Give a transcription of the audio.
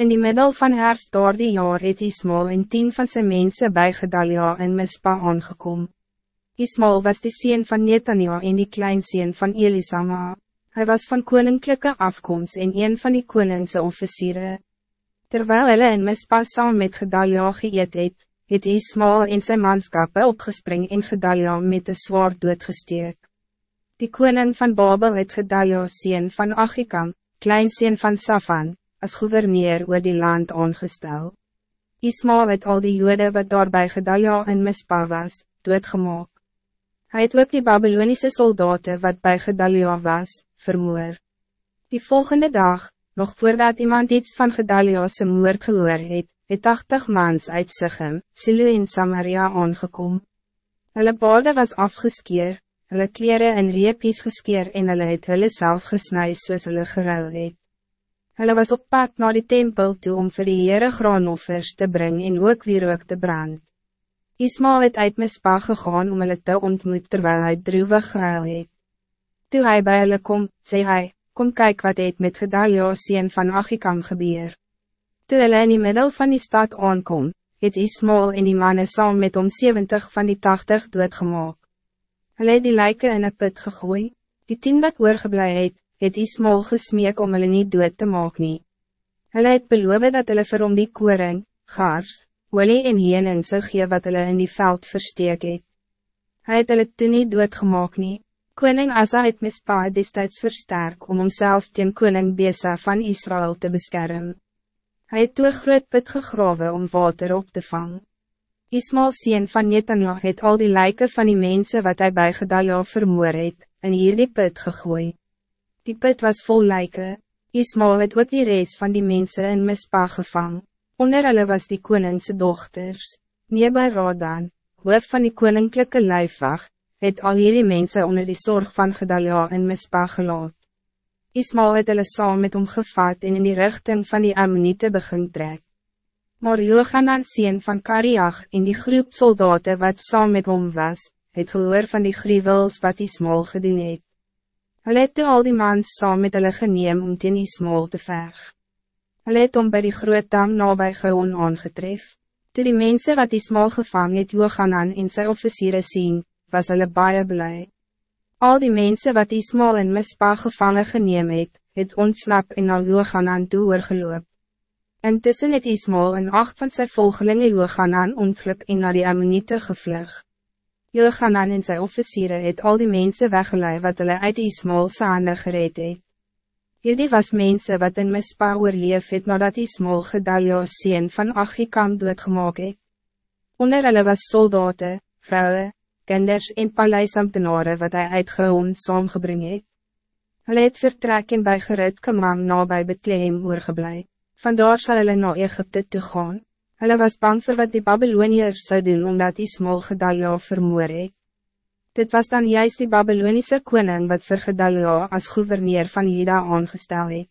In die middel van herfst door die jaar het Ismael en tien van zijn mensen bij Gedalia in Mispa aangekom. Ismael was de sien van Netanja en die kleinseen van Elisama. Hij was van koninklijke afkomst en een van die koningse officieren. Terwijl hulle in Mispa saam met Gedalia geëet het, het Ismael en zijn manskappe opgespring en Gedalia met de zwaard doodgesteek. Die koning van Babel het Gedalia sien van Achikam, kleinseen van Safan, als gouverneur oor die land aangestel. Ismael het al die jode wat daar bij Gedalia en Mispa was, doodgemaak. Hij het ook die Babylonische soldaten wat bij Gedalia was, vermoor. Die volgende dag, nog voordat iemand iets van Gedalia's moord gehoor het, het 80 mans uit Sichem, Silo in Samaria aangekom. Hulle baarde was afgeskeer, hulle kleren en reepies geskeer en hulle het hulle self gesnui soos hulle geruil het. Hulle was op pad naar die tempel toe om vir die Heere graanoffers te brengen en ook weer ook te brand. Ismael het uit Mispa gegaan om hulle te ontmoet terwijl hij droevig gehuil het. Toe hy by hulle kom, sê hy, kom kyk wat het met Gedalia sien van Achikam gebeur. Toe hulle in die middel van die stad aankom, het Ismael en die mannen saam met om 70 van die 80 doodgemaak. Hulle het die lijken in een put gegooi, die tien wat oorgeblij het, het Ismael gesmeek om hulle nie dood te maak nie. Hulle het beloof dat hulle vir om die koring, gars, olie en hiening sal gee wat hulle in die veld versteek het. Hy het hulle toen nie doodgemaak nie. Koning Asa het Mispa destijds versterk om homself teen koning Besa van Israël te beschermen. Hij het toe groot put gegrawe om water op te vangen. Ismael sien van Netanyahu het al die lijken van die mensen wat hij bij Gedalia vermoor het, in hierdie put gegooid. Die put was vol lijken. Ismael het ook die reis van die mensen in Mispa gevang. Onder hulle was die koningse dochters. Neba Rodan, hoof van die koninklijke lijfwacht, het al hierdie mensen onder die zorg van Gedalia in Mispa gelaat. Ismael het hulle saam met hom gevat en in die richting van die Ammonite begin trek. Maar Johanan sien van Kariach in die groep soldaten wat saam met hom was, het gehoor van die gruwels wat Ismael gedoen het. Hulle het toe al die mans saam met hulle geneem om teen Ismael te veg. Hulle het om by die groot dam nabij gewoon aangetref. Toe die mensen wat Ismael gevang het Johanan en sy officieren sien, was hulle baie blij. Al die mensen wat Ismael in Mispa gevangen geneem het, het ontsnap en al Johanan toe oorgeloop. Intussen het Ismael en acht van zijn volgelingen Johanan ontglip en naar die Ammonite gevlug. Johanan en sy officieren het al die mensen weggeleid wat hulle uit Ismael saande gereed het. Hierdie was mensen wat in Mispa oorleef het nadat Ismael Gedalia's sien van Achikam doodgemaak het. Onder hulle was soldaten, vrouwen, kinders en paleisamtenare wat hij uit Gehoon saamgebring het. Hulle het vertrek en by Gerut Kamam na by Bethlehem oorgeblij. Vandaar sal hulle na Egypte toe gaan. Hulle was bang voor wat die Babyloniërs zou doen omdat Ismael Gedalia vermoor het. Dit was dan juist die Babylonische koning wat vir Gedalia als gouverneur van Juda aangestel het.